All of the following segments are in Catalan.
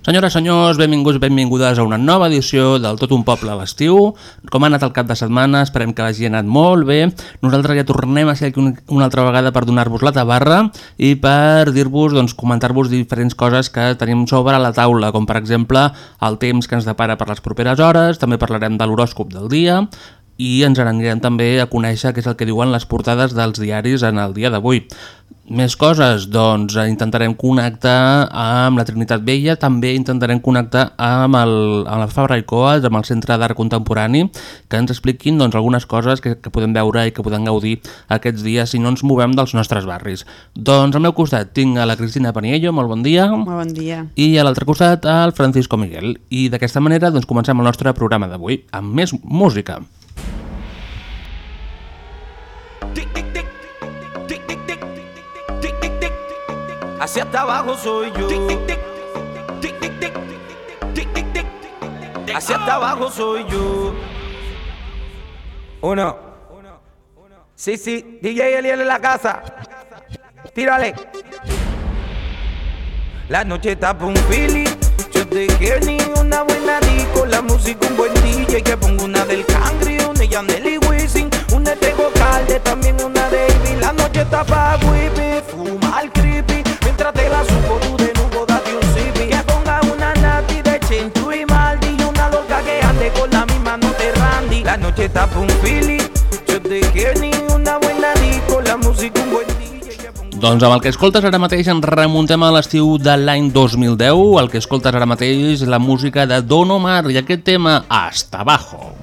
Senyores, senyors, benvinguts, benvingudes a una nova edició del Tot un poble a l'estiu. Com ha anat el cap de setmana, esperem que hagi anat molt bé. Nosaltres ja tornem a ser aquí una altra vegada per donar-vos la tabarra i per dir-vos, doncs, comentar-vos diferents coses que tenim sobre la taula, com per exemple el temps que ens depara per les properes hores, també parlarem de l'horòscop del dia, i ens anirem també a conèixer què és el que diuen les portades dels diaris en el dia d'avui. Més coses, doncs intentarem connectar amb la Trinitat Vella, també intentarem connectar amb el, amb la Fabra i Coas, amb el Centre d'Art Contemporani, que ens expliquin doncs, algunes coses que, que podem veure i que podem gaudir aquests dies si no ens movem dels nostres barris. Doncs al meu costat tinc a la Cristina Paniello, molt bon dia. Molt bon dia. I a l'altre costat el Francisco Miguel. I d'aquesta manera doncs, comencem el nostre programa d'avui amb més música. Hacia abajo soy yo. Hacia hasta abajo soy yo. Uno. Sí, sí, DJ Eliel en la casa. Tírale. La noche está pa' un feeling. Yo te quiero ni una buena disco. La música un buen DJ. Que pongo una del Cangri, una de Yaneli Wisin. Una de Calde, también una de Ivy. La noche está pa' whippy, Mientras te la subo tú de nuevo, date un sipi. Que ponga una nati de Chenchu y Maldi. Y una loca que ande con la misma no te randy. La noche está pa' un feeling. Yo te quiero ni una buena disco. La música un buen Doncs amb el que escoltes ara mateix ens remuntem a l'estiu de l'any 2010. El que escoltes ara mateix és la música de Don Omar i aquest tema Hasta Abajo.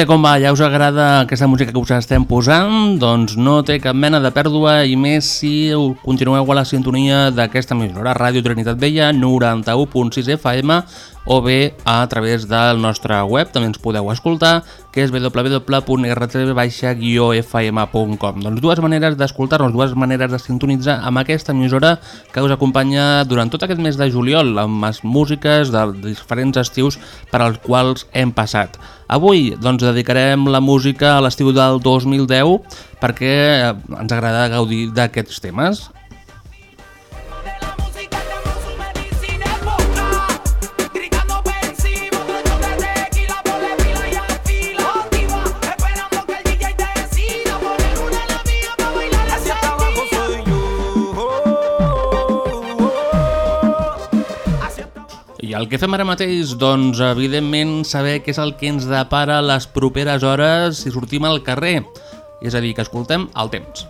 Que com va, ja us agrada aquesta música que us estem posant? Doncs no té cap mena de pèrdua i més si continueu a la sintonia d'aquesta emissora Ràdio Trinitat Vella 91.6 FM o bé a través del nostre web, també ens podeu escoltar, que és www.rtv-fm.com. Doncs dues maneres d'escoltar-nos, dues maneres de sintonitzar amb aquesta emissora que us acompanya durant tot aquest mes de juliol amb les músiques de diferents estius per als quals hem passat. Avui doncs, dedicarem la música a l'estiu del 2010 perquè ens agrada gaudir d'aquests temes. El que fem ara mateix, doncs, evidentment, saber què és el que ens depara les properes hores si sortim al carrer. És a dir, que escoltem el temps.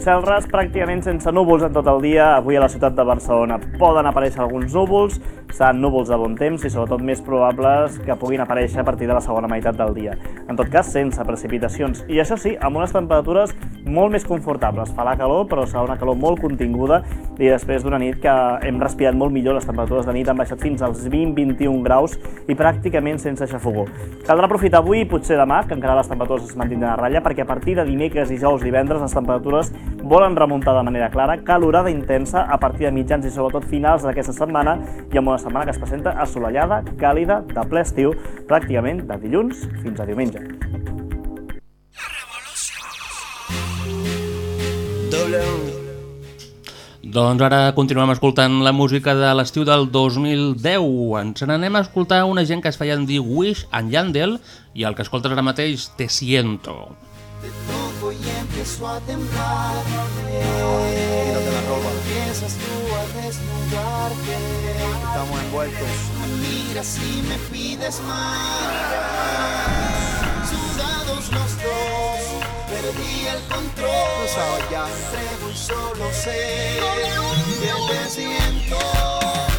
Cel ras pràcticament sense núvols en tot el dia. Avui a la ciutat de Barcelona poden aparèixer alguns núvols, seran núvols de bon temps i sobretot més probables que puguin aparèixer a partir de la segona meitat del dia. En tot cas, sense precipitacions. I això sí, amb unes temperatures molt més confortables. Farà calor, però serà una calor molt continguda i després d'una nit que hem respirat molt millor, les temperatures de nit han baixat fins als 20-21 graus i pràcticament sense xafogó. Caldrà aprofitar avui i potser demà, que encara les temperatures es mantindran a ratlla, perquè a partir de dimecres, dijous, divendres, les temperatures volen remuntar de manera clara, calorada intensa a partir de mitjans i sobretot finals d'aquesta setmana i amb una setmana que es presenta assolellada, càlida, de ple estiu, pràcticament de dilluns fins a diumenge. Doncs ara continuem escoltant la música de l'estiu del 2010. Ens n'anem a escoltar una gent que es feien dir Wish and Yandel i el que escoltes ara mateix, Te Siento. toco y empiezo a temblar. Quítate la ropa. Empiezas tú a desnudarte. Estamos envueltos. Me miras y me pides más. Sudados los dos, perdí el control. Tú sabes ya. Entrego y solo sé que te siento.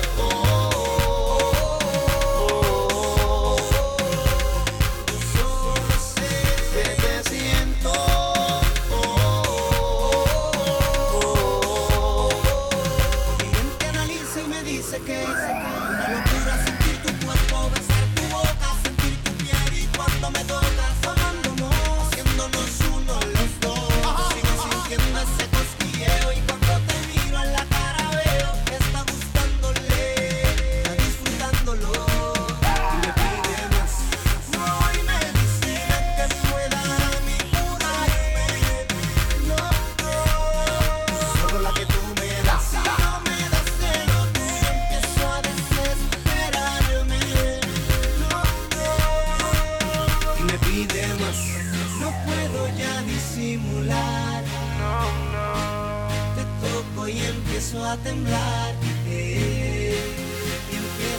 A temblar. eh,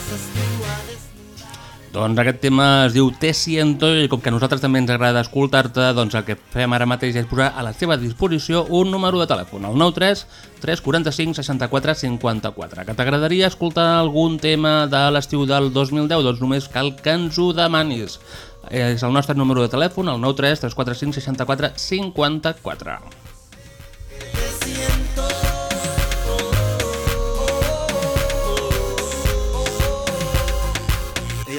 a desnudar. Doncs aquest tema es diu Te Siento i com que a nosaltres també ens agrada escoltar-te, doncs el que fem ara mateix és posar a la teva disposició un número de telèfon, el 93 345 64 54. Que t'agradaria escoltar algun tema de l'estiu del 2010? Doncs només cal que ens ho demanis. És el nostre número de telèfon, el 93 345 64 54.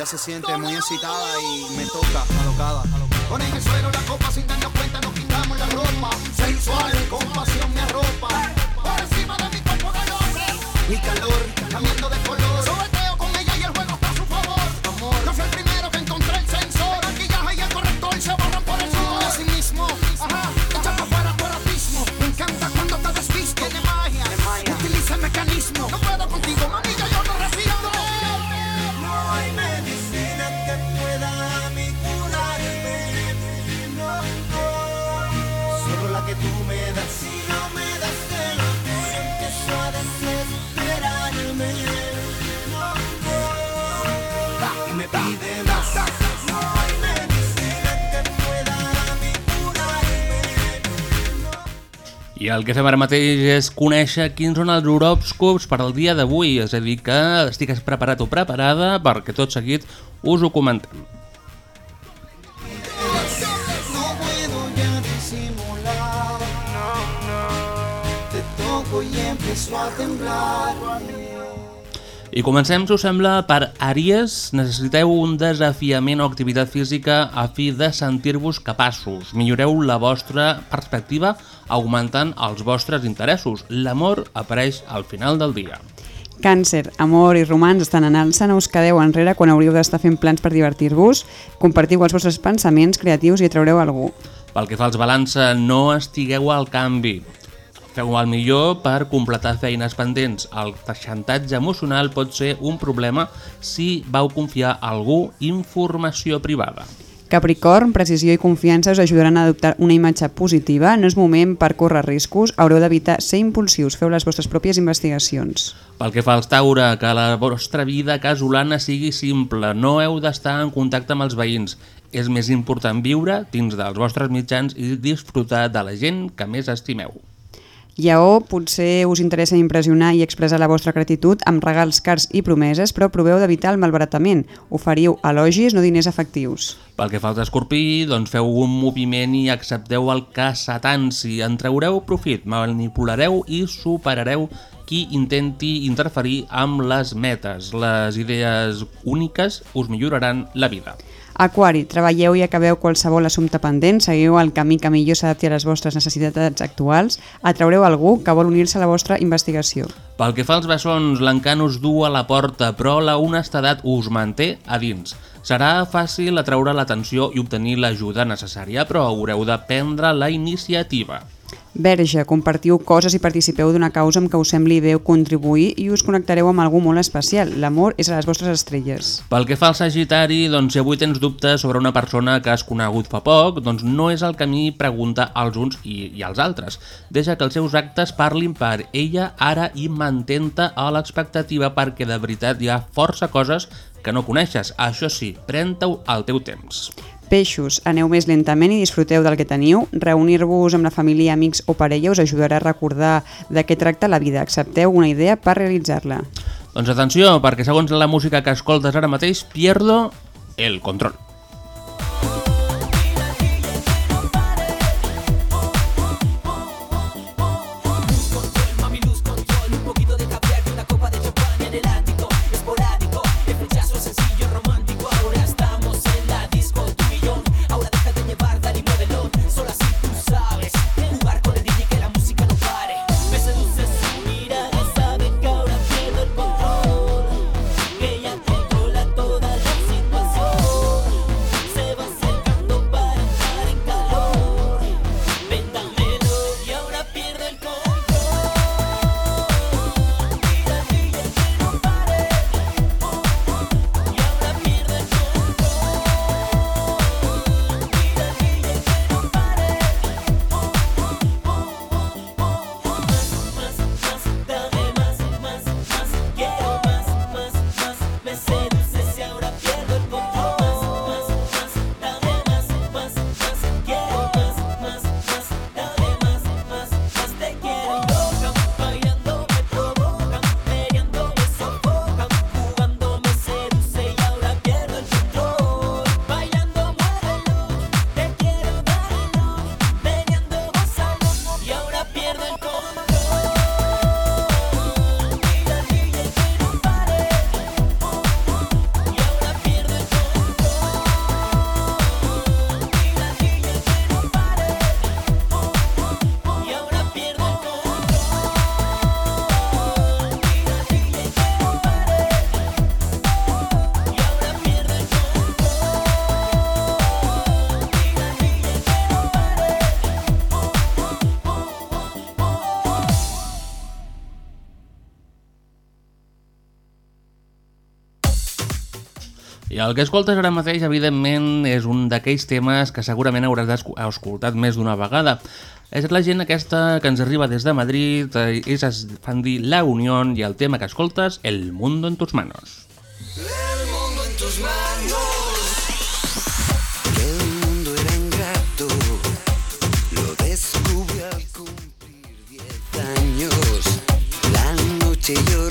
Ella se siente muy excitada y me toca alocada. Pon en el suelo la copa sin darnos cuenta, nos quitamos la ropa. Sensual, con pasión me arropa. Por encima de mi cuerpo de hombre. Mi calor, cambiando de color. I el que fem ara mateix és conèixer quins són els horòscops per al dia d'avui, és a dir, que estigues preparat o preparada perquè tot seguit us ho comentem. No, no. Te toco y empiezo a temblar. I comencem, si us sembla, per Àries. Necessiteu un desafiament o activitat física a fi de sentir-vos capaços. Milloreu la vostra perspectiva augmentant els vostres interessos. L'amor apareix al final del dia. Càncer, amor i romans estan en alça, no us quedeu enrere quan hauríeu d'estar fent plans per divertir-vos, compartiu els vostres pensaments creatius i atraureu algú. Pel que fa als balança, no estigueu al canvi. Feu el millor per completar feines pendents. El xantatge emocional pot ser un problema si vau confiar a algú informació privada. Capricorn, precisió i confiança us ajudaran a adoptar una imatge positiva, no és moment per córrer riscos, haureu d'evitar ser impulsius, feu les vostres pròpies investigacions. Pel que fa als Taure, que la vostra vida casolana sigui simple, no heu d'estar en contacte amb els veïns. És més important viure dins dels vostres mitjans i disfrutar de la gent que més estimeu. Lleó, potser us interessa impressionar i expressar la vostra gratitud amb regals cars i promeses, però proveu d'evitar el malbaratament. Oferiu elogis, no diners efectius. Pel que fa als escorpí, doncs feu un moviment i accepteu el que s'atansi. En traureu profit, manipulareu i superareu qui intenti interferir amb les metes. Les idees úniques us milloraran la vida. Aquari, treballeu i acabeu qualsevol assumpte pendent, seguiu el camí que millor s'adapti a les vostres necessitats actuals, atraureu algú que vol unir-se a la vostra investigació. Pel que fa als bessons, l'encant us du a la porta, però la honestedat us manté a dins. Serà fàcil atraure l'atenció i obtenir l'ajuda necessària, però haureu de prendre la iniciativa. Verge, compartiu coses i participeu d'una causa amb què us sembli bé contribuir i us connectareu amb algú molt especial. L'amor és a les vostres estrelles. Pel que fa al Sagitari, doncs si avui tens dubtes sobre una persona que has conegut fa poc, doncs no és el camí preguntar als uns i, i als altres. Deixa que els seus actes parlin per ella ara i mantenta a l'expectativa perquè de veritat hi ha força coses que no coneixes. Això sí, pren-te-ho al teu temps. Peixos, aneu més lentament i disfruteu del que teniu. Reunir-vos amb la família, amics o parella us ajudarà a recordar de què tracta la vida. Accepteu una idea per realitzar-la. Doncs atenció, perquè segons la música que escoltes ara mateix, pierdo el control. El que escoltes ara mateix, evidentment, és un d'aquells temes que segurament hauràs escoltat més d'una vegada. És la gent aquesta que ens arriba des de Madrid, eh, ells es fan dir La Unió i el tema que escoltes, El mundo en tus manos. El mundo en tus manos. El mundo era. Lo cumplir diez años. La noche llorando.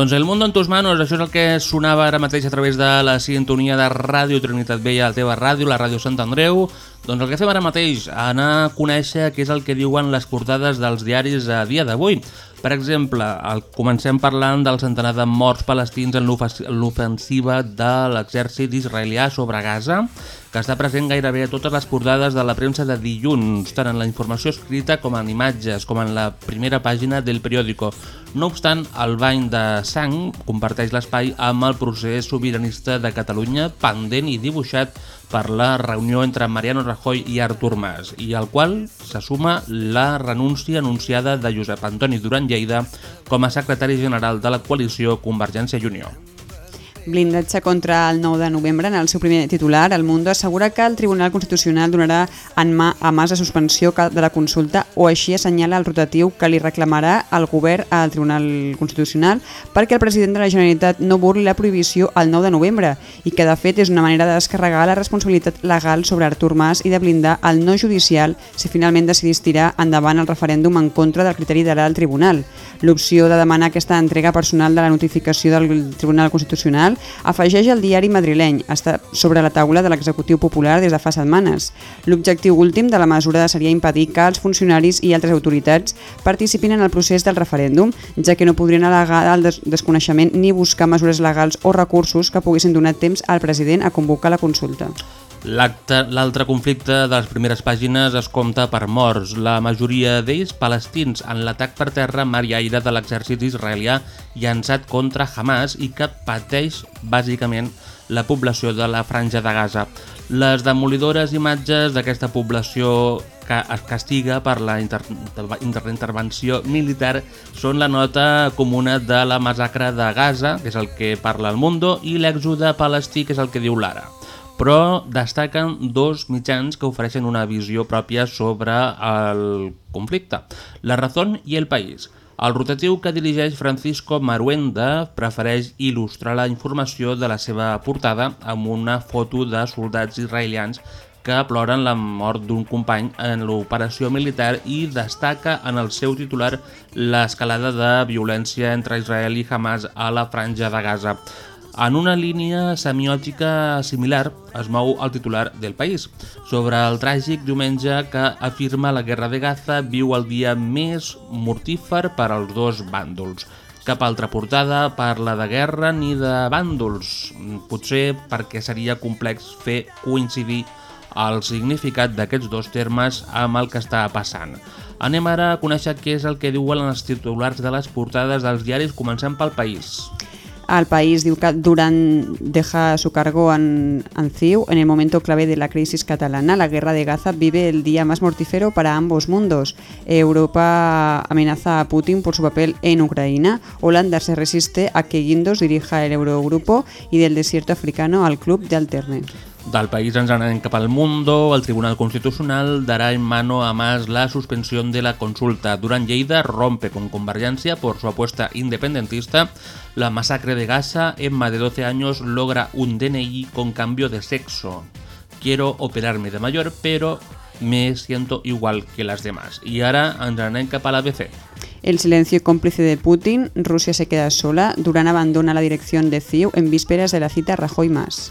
Doncs El mundo en tus manos, això és el que sonava ara mateix a través de la sintonia de Ràdio Trinitat Vella, la teva ràdio, la ràdio Sant Andreu. Doncs el que fem ara mateix, anar a conèixer què és el que diuen les portades dels diaris a dia d'avui. Per exemple, el, comencem parlant del centenar de morts palestins en l'ofensiva de l'exèrcit israelià sobre Gaza, que està present gairebé a totes les portades de la premsa de dilluns, tant en la informació escrita com en imatges, com en la primera pàgina del periòdico. No obstant, el bany de sang comparteix l'espai amb el procés sobiranista de Catalunya pendent i dibuixat per la reunió entre Mariano Rajoy i Artur Mas, i al qual se suma la renúncia anunciada de Josep Antoni Duran Lleida com a secretari general de la coalició Convergència i Unió. Blindatge contra el 9 de novembre, en el seu primer titular, El Mundo assegura que el Tribunal Constitucional donarà en mà a mas la suspensió de la consulta o així assenyala el rotatiu que li reclamarà el govern al Tribunal Constitucional perquè el president de la Generalitat no burli la prohibició el 9 de novembre i que de fet és una manera de descarregar la responsabilitat legal sobre Artur Mas i de blindar el no judicial si finalment decidís tirar endavant el referèndum en contra del criteri de l'alt tribunal. L'opció de demanar aquesta entrega personal de la notificació del Tribunal Constitucional afegeix el diari madrileny, està sobre la taula de l'executiu popular des de fa setmanes. L'objectiu últim de la mesura seria impedir que els funcionaris i altres autoritats participin en el procés del referèndum, ja que no podrien al·legar el des desconeixement ni buscar mesures legals o recursos que poguessin donar temps al president a convocar la consulta. L'altre conflicte de les primeres pàgines es compta per morts, la majoria d'ells palestins en l'atac per terra mar i aire de l'exèrcit israelià llançat contra Hamas i que pateix bàsicament la població de la franja de Gaza. Les demolidores imatges d'aquesta població que es castiga per la inter inter intervenció militar són la nota comuna de la massacre de Gaza, que és el que parla el Mundo, i l'èxode palestí, que és el que diu l'Ara però destaquen dos mitjans que ofereixen una visió pròpia sobre el conflicte, La Razón i El País. El rotatiu que dirigeix Francisco Maruenda prefereix il·lustrar la informació de la seva portada amb una foto de soldats israelians que ploren la mort d'un company en l'operació militar i destaca en el seu titular l'escalada de violència entre Israel i Hamas a la franja de Gaza. En una línia semiòtica similar es mou el titular del País, sobre el tràgic diumenge que afirma la guerra de Gaza viu el dia més mortífer per als dos bàndols. Cap altra portada parla de guerra ni de bàndols, potser perquè seria complex fer coincidir el significat d'aquests dos termes amb el que està passant. Anem ara a conèixer què és el que diuen els titulars de les portades dels diaris, comencem pel País. El país diu que Durán deja su cargo en, en en el momento clave de la crisis catalana. La guerra de Gaza vive el día más mortífero para ambos mundos. Europa amenaza a Putin por su papel en Ucrania. Holanda se resiste a que Guindos dirija el Eurogrupo y del desierto africano al club de Alterne. Del país ens anem cap al Mundo. El Tribunal Constitucional dará en mano a más la suspensión de la consulta. Durán Lleida rompe con Convergencia por su apuesta independentista. La masacre de Gaza, Emma de 12 años logra un DNI con cambio de sexo. Quiero operarme de mayor, pero me siento igual que las demás. Y ara ens anem cap a l'ABC. El silencio cómplice de Putin, Rusia se queda sola, Durán abandona la dirección de CIU en vísperas de la cita Rajoy más.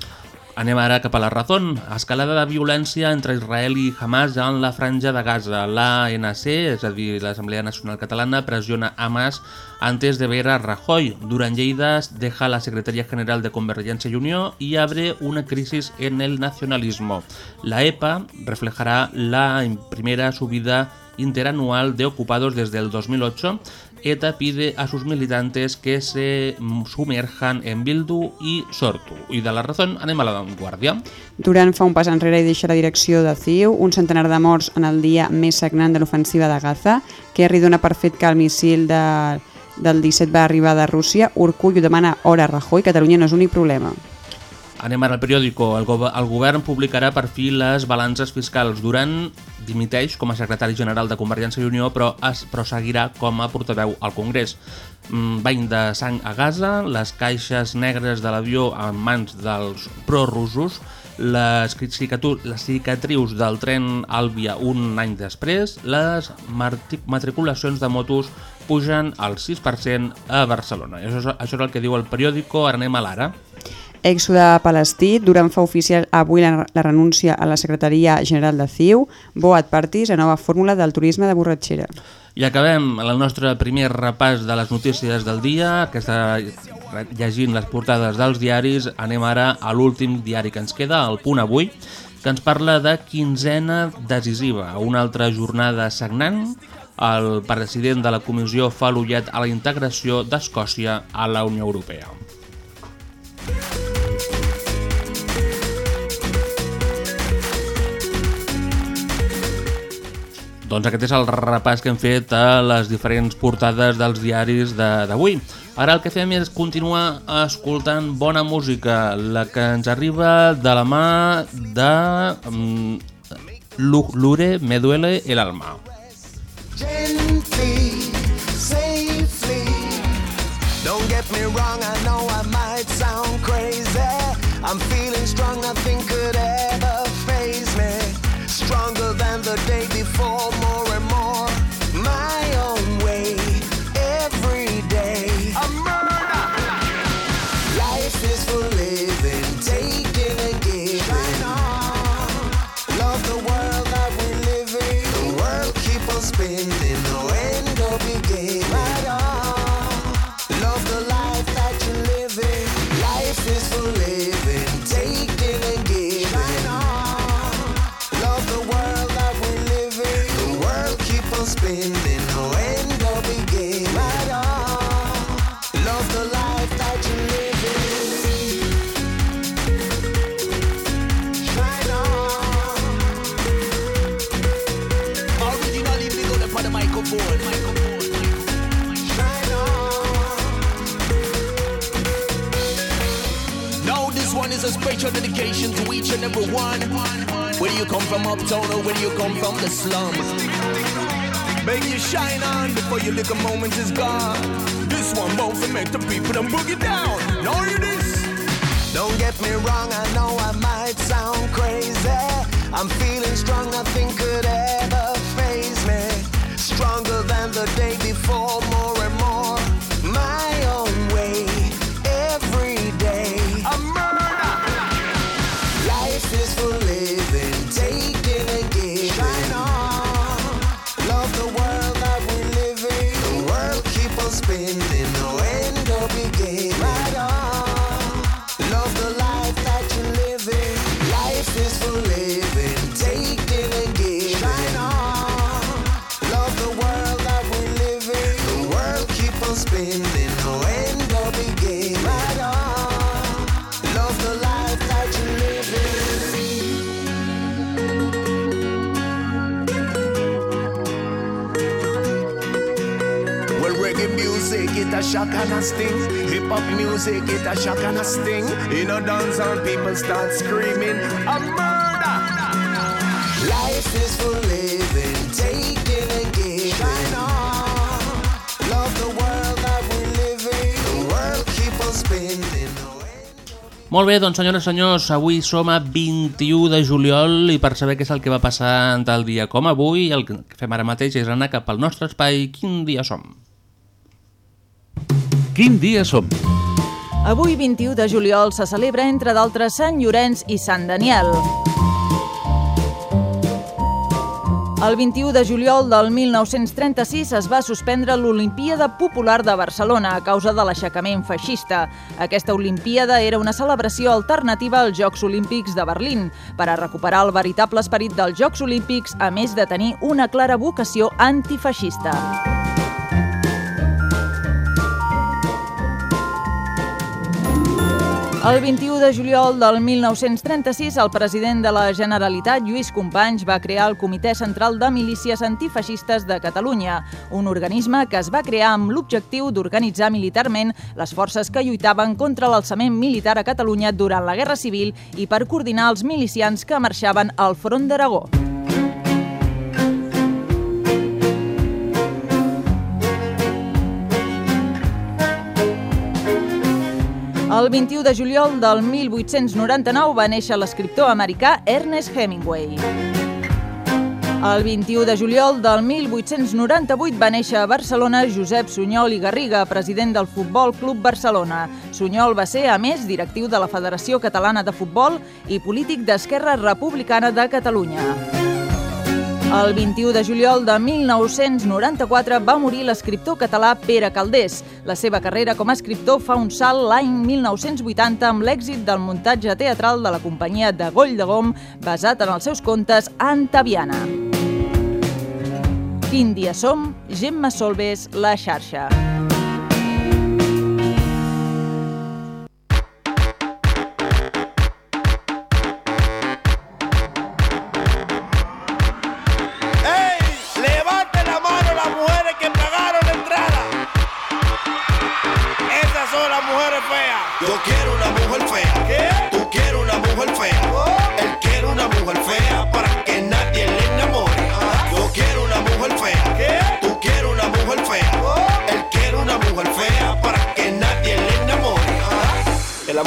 Anem ara cap a la Razón. Escalada de violència entre Israel i Hamas en la franja de Gaza. L'ANC, és a dir, l'Assemblea Nacional Catalana, presiona a Hamas antes de ver a Rajoy. Durán Lleida deja la Secretaría General de Convergencia y Unión y abre una crisis en el nacionalismo. La EPA reflejará la primera subida interanual de ocupados desde el 2008 ETA pide a sus militantes que se sumerjan en Bildu i Sortu. I de la raó anem a la Vanguardia. Durant fa un pas enrere i deixa la direcció de CIU, un centenar de morts en el dia més sagnant de l'ofensiva de Gaza, Kerry dona per fet que el missil de, del 17 va arribar de Rússia, Urcull ho demana hora a Rajoy, Catalunya no és l'únic problema. Anem ara al periòdico. El, go el govern publicarà per fi les balances fiscals. Durant dimiteix com a secretari general de Convergència i Unió, però, es, però seguirà com a portaveu al Congrés. Mm, bany de sang a Gaza, les caixes negres de l'avió en mans dels prorussos, les, les cicatrius del tren Àlvia un any després, les matriculacions de motos pugen al 6% a Barcelona. Això, és, això és el que diu el periòdico, ara anem a l'ara. Èxode palestí, Durant fa oficial avui la, la renúncia a la Secretaria General de CIU, Boat Partis, la nova fórmula del turisme de borratxera. I acabem el nostre primer repàs de les notícies del dia, que està llegint les portades dels diaris. Anem ara a l'últim diari que ens queda, el Punt Avui, que ens parla de quinzena decisiva, una altra jornada sagnant. El president de la comissió fa l'ullet a la integració d'Escòcia a la Unió Europea. Doncs aquest és el repàs que hem fet a les diferents portades dels diaris d'avui. Ara el que fem és continuar escoltant bona música, la que ens arriba de la mà de um, Lure Me Duele El Alma. gently, safely. Don't get me wrong, I know I might sound crazy. I'm feeling strong, nothing could ever you come from uptown or whether you come from the slums. Make you shine on before your little moment is gone. This one won't make the people them boogie down. Know you this? Don't get me wrong, I know I might sound crazy. I'm feeling strong, nothing could ever phase me. Stronger than the day before, shock and a sting. Hip hop music, it a shock and a sting. In a dance and people start screaming, a murder. Life is for living, taking and giving. Shine on. Love the world that we live in. The world keep on spinning. Molt bé, doncs senyores i senyors, avui som a 21 de juliol i per saber què és el que va passar en tal dia com avui, el que fem ara mateix és anar cap al nostre espai Quin dia som? Quin dia som? Avui, 21 de juliol, se celebra, entre d'altres, Sant Llorenç i Sant Daniel. El 21 de juliol del 1936 es va suspendre l'Olimpíada Popular de Barcelona a causa de l'aixecament feixista. Aquesta Olimpíada era una celebració alternativa als Jocs Olímpics de Berlín per a recuperar el veritable esperit dels Jocs Olímpics, a més de tenir una clara vocació antifeixista. El 21 de juliol del 1936, el president de la Generalitat, Lluís Companys, va crear el Comitè Central de Milícies Antifeixistes de Catalunya, un organisme que es va crear amb l'objectiu d'organitzar militarment les forces que lluitaven contra l'alçament militar a Catalunya durant la Guerra Civil i per coordinar els milicians que marxaven al front d'Aragó. El 21 de juliol del 1899 va néixer l'escriptor americà Ernest Hemingway. El 21 de juliol del 1898 va néixer a Barcelona Josep Sunyol i Garriga, president del Futbol Club Barcelona. Sunyol va ser, a més, directiu de la Federació Catalana de Futbol i polític d'Esquerra Republicana de Catalunya. El 21 de juliol de 1994 va morir l'escriptor català Pere Caldés. La seva carrera com a escriptor fa un salt l'any 1980 amb l'èxit del muntatge teatral de la companyia de Goll de Gom basat en els seus contes Antaviana. Quin dia som? Gemma Solbes, La xarxa.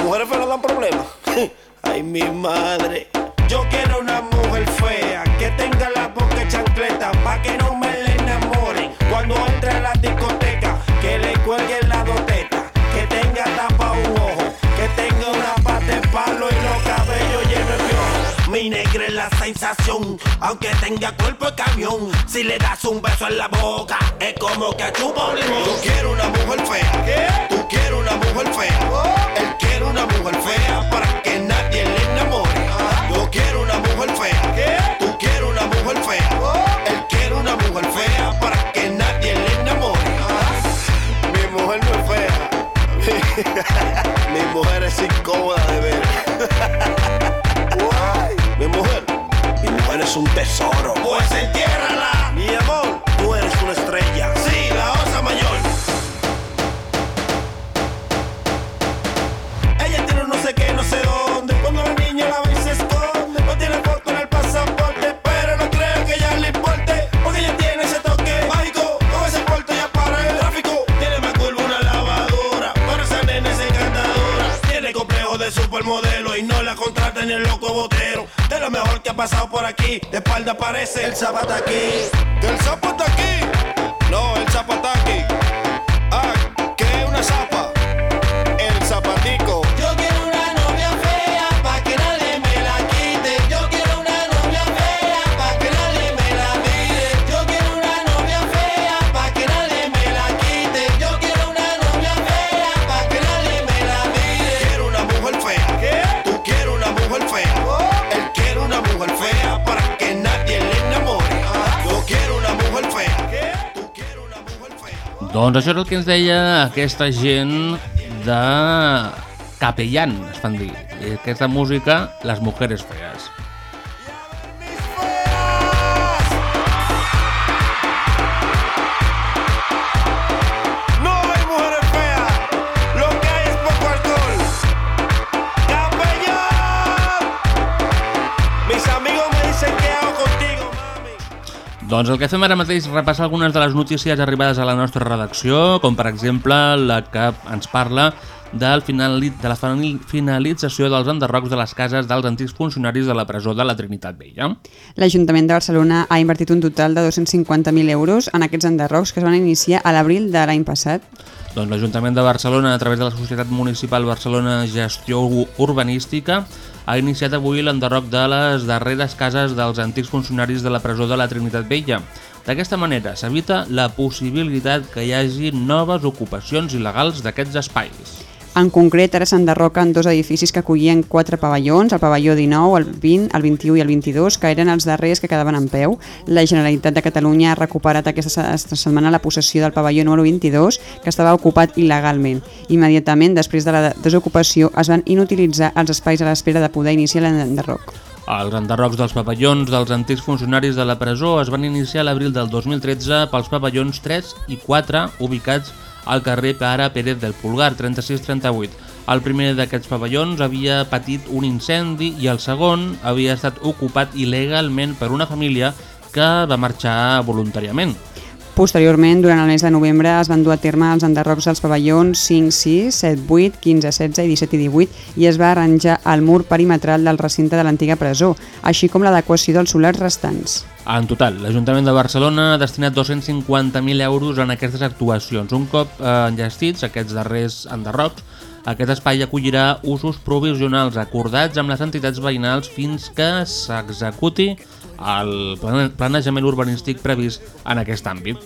Mujeres feas no dan problemas. Ay, mi madre. Yo quiero una mujer fea que tenga la boca chancleta pa' que no me le enamoren. Cuando entre a la discoteca, que le cuelgue la doteta, que tenga tapa un ojo, que tenga una pata de palo y los cabellos llenos de piojo. Mi negra es la sensación, aunque tenga cuerpo de camión. Si le das un beso en la boca, es como que chupa un limón. Yo quiero una mujer fea. ¿Qué? Tú quieres una mujer fea. Él quiere una mujer fea para que nadie le enamore. Yo quiero una mujer fea. ¿Qué? Tú quieres una mujer fea. Él quiere una mujer fea para que nadie le enamore. Mi mujer no es fea. Mi mujer es incómoda de ver. Mi mujer, mi mujer es un tesoro. Aparece el zapataquí. ¿El el que ens deia aquesta gent de Capellán, es fan dir. Aquesta música, Les mujeres fees. Doncs el que fem ara mateix és repassar algunes de les notícies arribades a la nostra redacció, com per exemple la que ens parla del finali de la finali- finalització dels enderrocs de les cases dels antics funcionaris de la presó de la Trinitat Vella. L'Ajuntament de Barcelona ha invertit un total de 250.000 euros en aquests enderrocs que es van iniciar a l'abril de l'any passat. Doncs l'Ajuntament de Barcelona, a través de la Societat Municipal Barcelona Gestió Urbanística, ha iniciat avui l'enderroc de les darreres cases dels antics funcionaris de la presó de la Trinitat Vella. D'aquesta manera s'evita la possibilitat que hi hagi noves ocupacions il·legals d'aquests espais. En concret, ara s'enderroquen dos edificis que acollien quatre pavellons, el pavelló 19, el 20, el 21 i el 22, que eren els darrers que quedaven en peu. La Generalitat de Catalunya ha recuperat aquesta se- esta setmana la possessió del pavelló número 22, que estava ocupat il·legalment. Immediatament, després de la desocupació, es van inutilitzar els espais a l'espera de poder iniciar l'enderroc. Els enderrocs dels pavellons dels antics funcionaris de la presó es van iniciar a l'abril del 2013 pels pavellons 3 i 4 ubicats al carrer Pare Pérez del Pulgar, 3638. El primer d'aquests pavellons havia patit un incendi i el segon havia estat ocupat il·legalment per una família que va marxar voluntàriament. Posteriorment, durant el mes de novembre, es van dur a terme els enderrocs dels pavellons 5, 6, 7, 8, 15, 16 i 17 i 18 i es va arranjar el mur perimetral del recinte de l'antiga presó, així com l'adequació dels solars restants. En total, l'Ajuntament de Barcelona ha destinat 250.000 euros en aquestes actuacions. Un cop eh, enllestits aquests darrers enderrocs, aquest espai acollirà usos provisionals acordats amb les entitats veïnals fins que s'executi el plane- planejament urbanístic previst en aquest àmbit.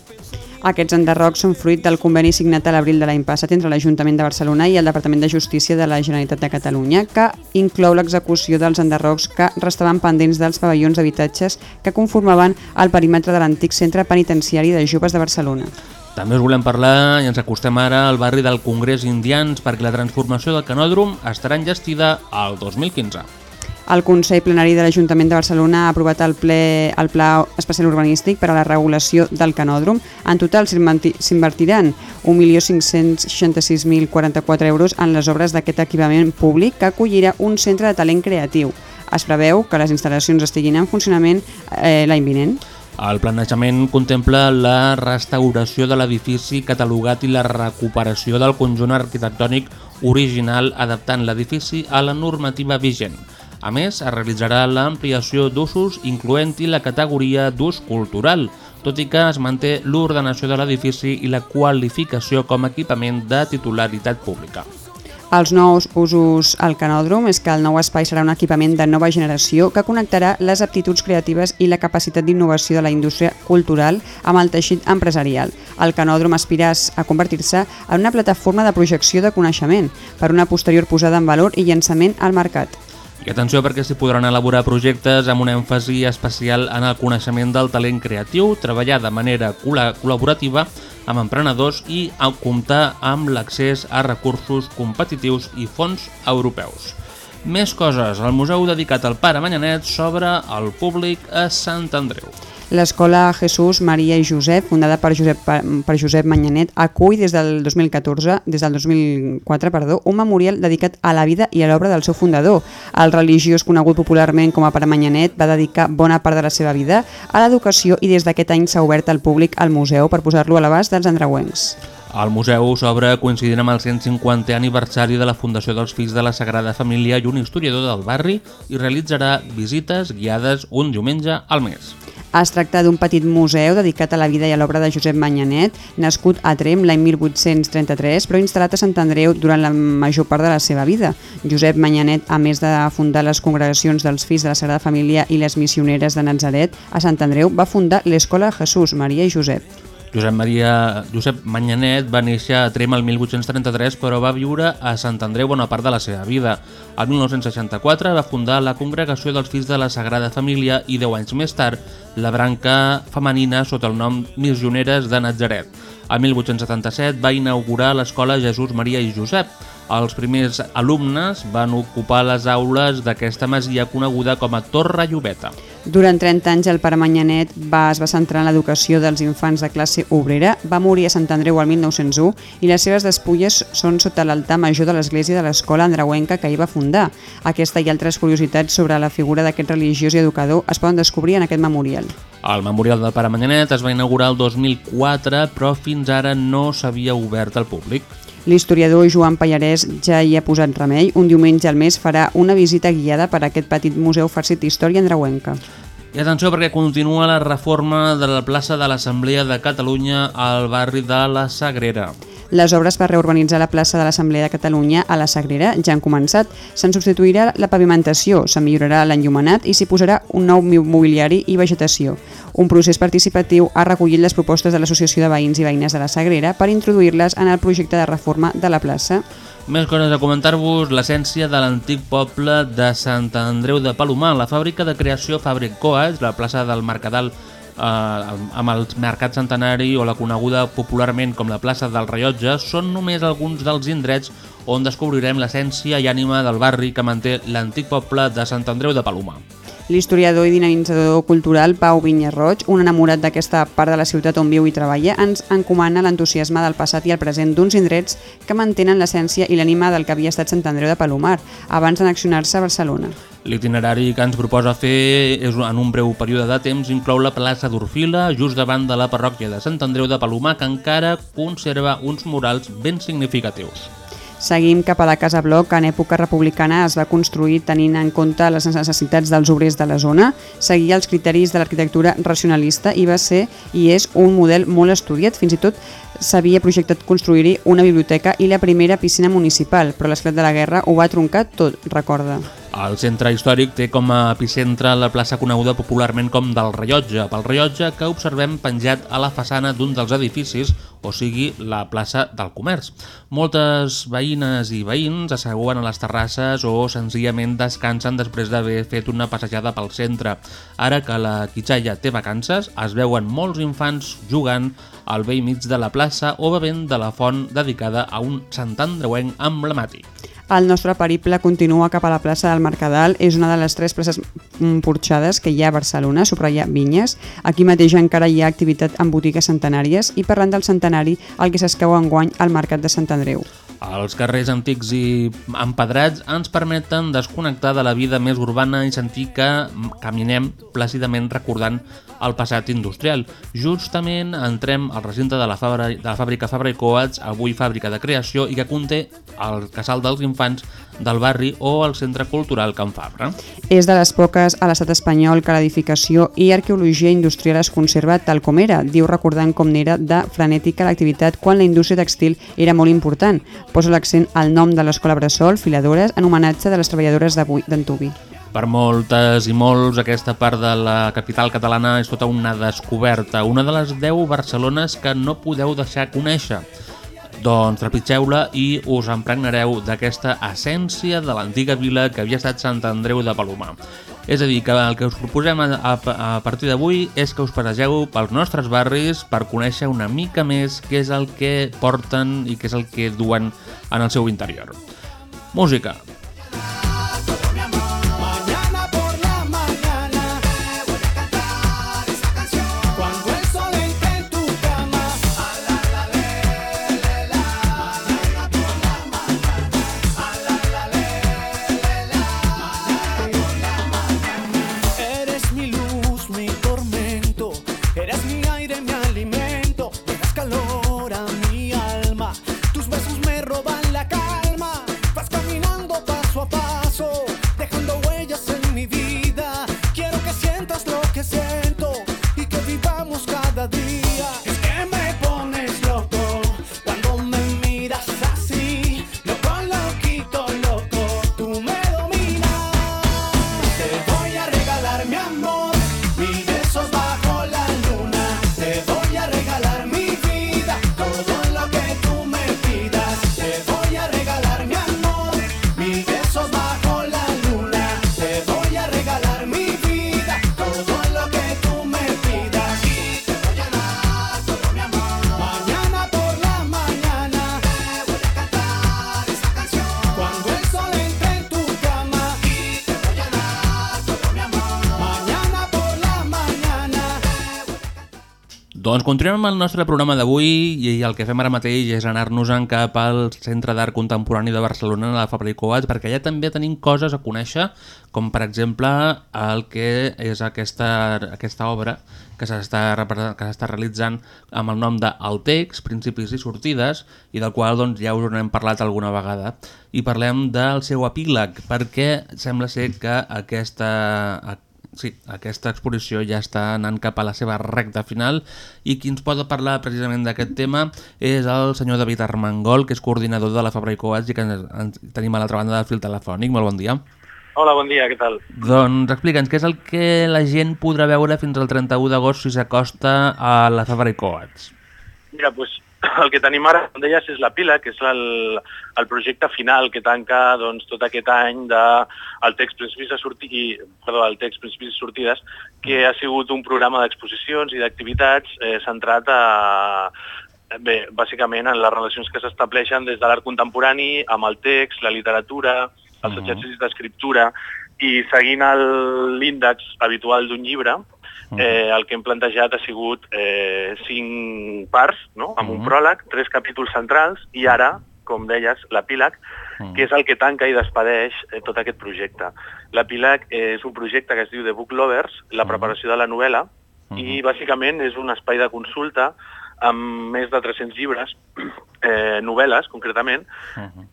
Aquests enderrocs són fruit del conveni signat a l'abril de l'any passat entre l'Ajuntament de Barcelona i el Departament de Justícia de la Generalitat de Catalunya, que inclou l'execució dels enderrocs que restaven pendents dels pavellons d'habitatges que conformaven el perímetre de l'antic centre penitenciari de joves de Barcelona. També us volem parlar i ens acostem ara al barri del Congrés Indians perquè la transformació del canòdrom estarà enllestida al 2015. El Consell Plenari de l'Ajuntament de Barcelona ha aprovat el, ple, el Pla Especial Urbanístic per a la regulació del canòdrom. En total s'inverti- s'invertiran 1.566.044 euros en les obres d'aquest equipament públic que acollirà un centre de talent creatiu. Es preveu que les instal·lacions estiguin en funcionament eh, l'any vinent. El planejament contempla la restauració de l'edifici catalogat i la recuperació del conjunt arquitectònic original adaptant l'edifici a la normativa vigent. A més, es realitzarà l'ampliació d'usos incloent-hi la categoria d'ús cultural, tot i que es manté l'ordenació de l'edifici i la qualificació com a equipament de titularitat pública. Els nous usos al canòdrom és que el nou espai serà un equipament de nova generació que connectarà les aptituds creatives i la capacitat d'innovació de la indústria cultural amb el teixit empresarial. El canòdrom aspira a convertir-se en una plataforma de projecció de coneixement per una posterior posada en valor i llançament al mercat. I atenció perquè s'hi podran elaborar projectes amb un èmfasi especial en el coneixement del talent creatiu, treballar de manera col·la- col·laborativa amb emprenedors i comptar amb l'accés a recursos competitius i fons europeus. Més coses. El museu dedicat al pare Manyanet s'obre al públic a Sant Andreu. L'escola Jesús, Maria i Josep, fundada per Josep, per Josep Manyanet, acull des del 2014, des del 2004, perdó, un memorial dedicat a la vida i a l'obra del seu fundador. El religiós conegut popularment com a Pare Manyanet va dedicar bona part de la seva vida a l'educació i des d'aquest any s'ha obert al públic al museu per posar-lo a l'abast dels andreuencs. El museu s'obre coincidint amb el 150è aniversari de la Fundació dels Fills de la Sagrada Família i un historiador del barri i realitzarà visites guiades un diumenge al mes. Es tracta d'un petit museu dedicat a la vida i a l'obra de Josep Manyanet, nascut a Trem l'any 1833, però instal·lat a Sant Andreu durant la major part de la seva vida. Josep Manyanet, a més de fundar les congregacions dels fills de la Sagrada Família i les missioneres de Nazaret, a Sant Andreu va fundar l'Escola Jesús, Maria i Josep. Josep Maria Josep Manyanet va néixer a Trem el 1833 però va viure a Sant Andreu bona part de la seva vida. El 1964 va fundar la Congregació dels Fills de la Sagrada Família i 10 anys més tard la branca femenina sota el nom Missioneres de Nazaret. El 1877 va inaugurar l'escola Jesús Maria i Josep. Els primers alumnes van ocupar les aules d'aquesta masia coneguda com a Torre Llobeta. Durant 30 anys el pare Manyanet va, es va centrar en l'educació dels infants de classe obrera, va morir a Sant Andreu el 1901 i les seves despulles són sota l'altar major de l'església de l'escola andreuenca que hi va fundar. Aquesta i altres curiositats sobre la figura d'aquest religiós i educador es poden descobrir en aquest memorial. El memorial del pare Manyanet es va inaugurar el 2004 però fins ara no s'havia obert al públic. L'historiador Joan Pallarès ja hi ha posat remei. Un diumenge al mes farà una visita guiada per a aquest petit museu farcit d'història andreuenca. I atenció perquè continua la reforma de la plaça de l'Assemblea de Catalunya al barri de la Sagrera. Les obres per reurbanitzar la plaça de l'Assemblea de Catalunya a la Sagrera ja han començat. Se'n substituirà la pavimentació, se'n millorarà l'enllumenat i s'hi posarà un nou mobiliari i vegetació. Un procés participatiu ha recollit les propostes de l'Associació de Veïns i Veïnes de la Sagrera per introduir-les en el projecte de reforma de la plaça. Més coses a comentar-vos, l'essència de l'antic poble de Sant Andreu de Palomar, la fàbrica de creació Fàbric Coas, la plaça del Mercadal eh, amb el Mercat Centenari o la coneguda popularment com la plaça del Rellotge són només alguns dels indrets on descobrirem l'essència i ànima del barri que manté l'antic poble de Sant Andreu de Palomar. L'historiador i dinamitzador cultural Pau Vinya Roig, un enamorat d'aquesta part de la ciutat on viu i treballa, ens encomana l'entusiasme del passat i el present d'uns indrets que mantenen l'essència i l'ànima del que havia estat Sant Andreu de Palomar, abans d'annexionar-se a Barcelona. L'itinerari que ens proposa fer és en un breu període de temps inclou la plaça d'Orfila, just davant de la parròquia de Sant Andreu de Palomar, que encara conserva uns murals ben significatius. Seguim cap a la Casa Bloc, que en època republicana es va construir tenint en compte les necessitats dels obrers de la zona, seguia els criteris de l'arquitectura racionalista i va ser i és un model molt estudiat, fins i tot s'havia projectat construir-hi una biblioteca i la primera piscina municipal, però l'esclat de la guerra ho va troncar tot, recorda. El centre històric té com a epicentre la plaça coneguda popularment com del Rellotge, pel rellotge que observem penjat a la façana d'un dels edificis, o sigui, la plaça del Comerç. Moltes veïnes i veïns asseuen a les terrasses o senzillament descansen després d'haver fet una passejada pel centre. Ara que la Quitxalla té vacances, es veuen molts infants jugant al vell mig de la plaça o bevent de la font dedicada a un Sant Andreuenc emblemàtic. El nostre periple continua cap a la plaça del Mercadal. És una de les tres places mm, porxades que hi ha a Barcelona, subratlla Vinyes. Aquí mateix encara hi ha activitat en botigues centenàries i parlant del centenari, el que s'escau enguany al Mercat de Sant Andreu. Els carrers antics i empedrats ens permeten desconnectar de la vida més urbana i sentir que caminem plàcidament recordant el passat industrial. Justament entrem al recinte de la, fàbrica, de la fàbrica Fabra i Coats, avui fàbrica de creació, i que conté el casal dels infants del barri o el centre cultural Can Fabra. És de les poques a l'estat espanyol que l'edificació i arqueologia industrial es conserva tal com era, diu recordant com n'era de frenètica l'activitat quan la indústria textil era molt important. Posa l'accent al nom de l'escola Bressol, Filadores, en homenatge de les treballadores d'avui d'Antubi. Per moltes i molts, aquesta part de la capital catalana és tota una descoberta, una de les 10 Barcelones que no podeu deixar conèixer. Doncs trepitgeu-la i us empregnareu d'aquesta essència de l'antiga vila que havia estat Sant Andreu de Palomar. És a dir, que el que us proposem a, partir d'avui és que us passegeu pels nostres barris per conèixer una mica més què és el que porten i què és el que duen en el seu interior. Música. Doncs continuem amb el nostre programa d'avui i el que fem ara mateix és anar-nos-en cap al Centre d'Art Contemporani de Barcelona, a la Fabra i Coats, perquè allà també tenim coses a conèixer, com per exemple el que és aquesta, aquesta obra que s'està realitzant amb el nom de El Text, Principis i Sortides, i del qual doncs, ja us n'hem parlat alguna vegada. I parlem del seu epíleg, perquè sembla ser que aquesta, Sí, aquesta exposició ja està anant cap a la seva recta final i qui ens pot parlar precisament d'aquest tema és el senyor David Armengol, que és coordinador de la Fabra i Coats i que ens, tenim a l'altra banda del fil telefònic. Molt bon dia. Hola, bon dia, què tal? Doncs explica'ns què és el que la gent podrà veure fins al 31 d'agost si s'acosta a la Fabra i Coats. Mira, doncs, el que tenim ara, com deies, és la pila, que és el, el projecte final que tanca doncs, tot aquest any de el text Principis de sortir, i, perdó, el text Principis i sortides, que ha sigut un programa d'exposicions i d'activitats eh, centrat a, bé, bàsicament en les relacions que s'estableixen des de l'art contemporani amb el text, la literatura, els Mhm. exercicis d'escriptura, i seguint l'índex habitual d'un llibre, eh, el que hem plantejat ha sigut eh, cinc parts, no? amb un Mhm. pròleg, tres capítols centrals, i ara, com deies, l'epíleg, que és el que tanca i despedeix eh, tot aquest projecte. L'epíleg és un projecte que es diu The Book Lovers, la preparació de la novel·la, i bàsicament és un espai de consulta amb més de 300 llibres, eh, novel·les concretament,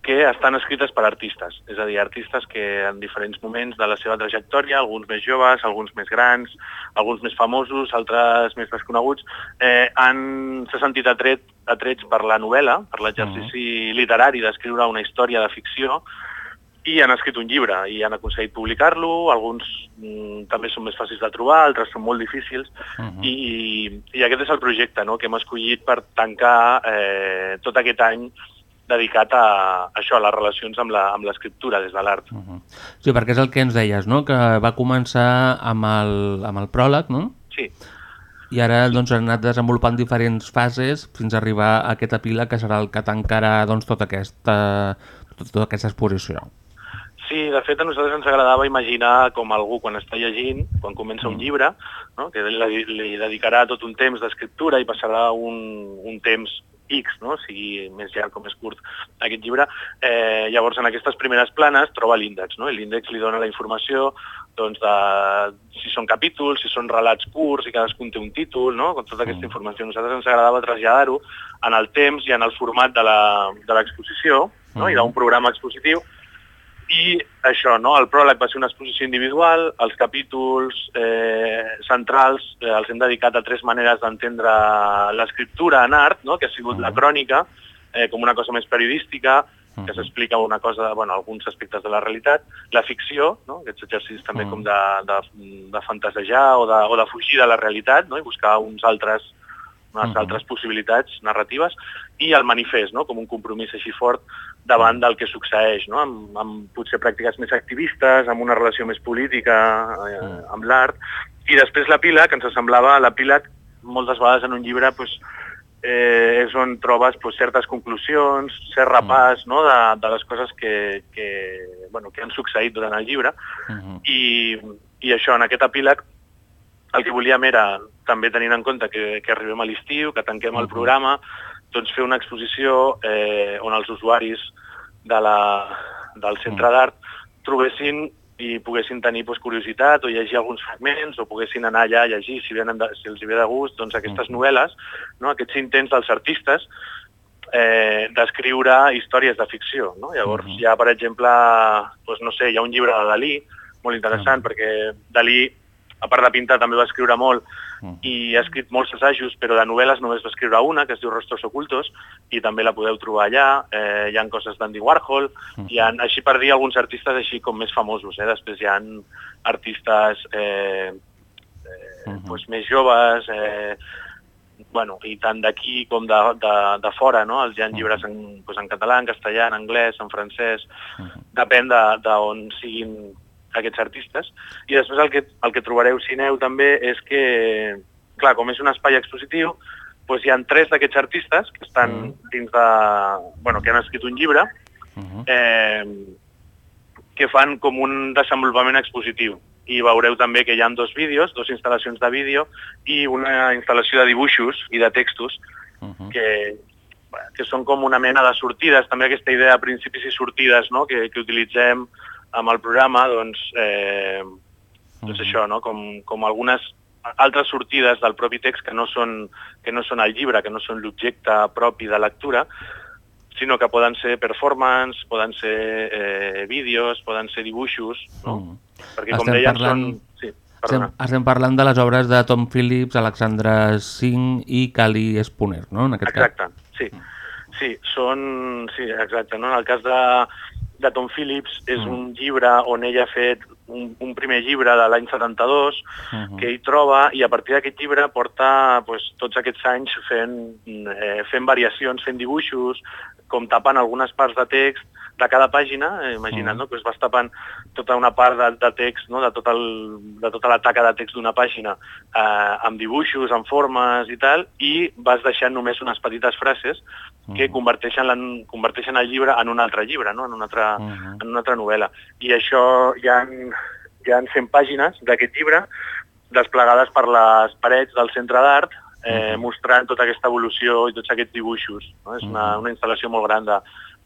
que estan escrites per artistes, és a dir, artistes que en diferents moments de la seva trajectòria, alguns més joves, alguns més grans, alguns més famosos, altres més desconeguts, eh, han s'ha sentit atret, atrets per la novel·la, per l'exercici literari d'escriure una història de ficció, i han escrit un llibre i han aconseguit publicar-lo, alguns mm, també són més fàcils de trobar, altres són molt difícils, i, i aquest és el projecte no?, que hem escollit per tancar eh, tot aquest any dedicat a, a això, a les relacions amb l'escriptura des de l'art. Sí, perquè és el que ens deies, no? que va començar amb el, amb el pròleg, no? Sí. I ara doncs, han anat desenvolupant diferents fases fins a arribar a aquest epíleg que serà el que tancarà doncs, tot, aquesta, tot tota aquesta exposició. Sí, de fet a nosaltres ens agradava imaginar com algú quan està llegint, quan comença un llibre, no? que li, li dedicarà tot un temps d'escriptura i passarà un, un temps X, no? sigui més llarg o més curt aquest llibre, eh, llavors en aquestes primeres planes troba l'índex, no? i l'índex li dona la informació doncs, de si són capítols, si són relats curts i cadascun té un títol, no? amb tota aquesta informació. A nosaltres ens agradava traslladar-ho en el temps i en el format de la- de l'exposició no? i d'un programa expositiu i això, no? el pròleg va ser una exposició individual, els capítols eh, centrals eh, els hem dedicat a tres maneres d'entendre l'escriptura en art, no? que ha sigut la crònica, eh, com una cosa més periodística, que s'explica una cosa, bueno, alguns aspectes de la realitat, la ficció, no? aquests exercicis també com de, de, de fantasejar o de, o de fugir de la realitat no? i buscar uns altres, unes Mhm. altres possibilitats narratives, i el manifest, no? com un compromís així fort davant del que succeeix, no? amb, amb potser pràctiques més activistes, amb una relació més política eh, amb l'art, i després l'epíleg, ens semblava l'epíleg moltes vegades en un llibre pues, eh, és on trobes pues, certes conclusions, cert repàs no? de, de les coses que, que, bueno, que han succeït durant el llibre, i, i això, en aquest epíleg, el que volíem era, també tenint en compte que, que arribem a l'estiu, que tanquem el programa, doncs fer una exposició eh, on els usuaris de la, del centre d'art trobessin i poguessin tenir doncs, curiositat o llegir alguns fragments o poguessin anar allà a llegir, si, venen de, si els hi ve de gust, doncs aquestes novel·les, no? aquests intents dels artistes eh, d'escriure històries de ficció. No? Llavors hi ha, per exemple, doncs, no sé, hi ha un llibre de Dalí, molt interessant, perquè Dalí, a part de pintar, també va escriure molt i ha escrit molts assajos, però de novel·les només va escriure una, que es diu Rostros Ocultos, i també la podeu trobar allà. Eh, hi han coses d'Andy Warhol, hi ha, així per dir, alguns artistes així com més famosos. Eh? Després hi ha artistes eh, eh, doncs més joves, eh, bueno, i tant d'aquí com de, de, de fora, no? Hi ha llibres en, doncs en català, en castellà, en anglès, en francès, depèn de, de on siguin aquests artistes. I després el que, el que trobareu si aneu també és que, clar, com és un espai expositiu, doncs hi ha tres d'aquests artistes que estan dins de... Bueno, que han escrit un llibre eh, que fan com un desenvolupament expositiu. I veureu també que hi ha dos vídeos, dos instal·lacions de vídeo i una instal·lació de dibuixos i de textos que, que són com una mena de sortides, també aquesta idea de principis i sortides no? que, que utilitzem amb el programa, doncs, eh, doncs això, no? com, com algunes altres sortides del propi text que no són, que no són el llibre, que no són l'objecte propi de lectura, sinó que poden ser performance, poden ser eh, vídeos, poden ser dibuixos, no? Perquè com Estem deien parlant- són... Sí, Estem, perdona. estem parlant de les obres de Tom Phillips, Alexandra Singh i Kali Spooner, no? En aquest Exacte, sí. Sí, són... Sí, exacte. No? En el cas de, de Tom Phillips és Mm. un llibre on ell ha fet un, un primer llibre de l'any 72 Mhm. que ell troba i a partir d'aquest llibre porta pues, tots aquests anys fent, eh, fent variacions, fent dibuixos, com tapant algunes parts de text de cada pàgina, eh, imagina't, no? pues vas tapant tota una part de, de text, no? de, tot el, de tota la taca de text d'una pàgina eh, amb dibuixos, amb formes i tal, i vas deixant només unes petites frases que converteixen, la, converteixen el llibre en un altre llibre, no? en, una altra, en una altra novel·la. I això hi ha, hi ha 100 pàgines d'aquest llibre desplegades per les parets del centre d'art, eh, mostrant tota aquesta evolució i tots aquests dibuixos. No? És una, una instal·lació molt gran de,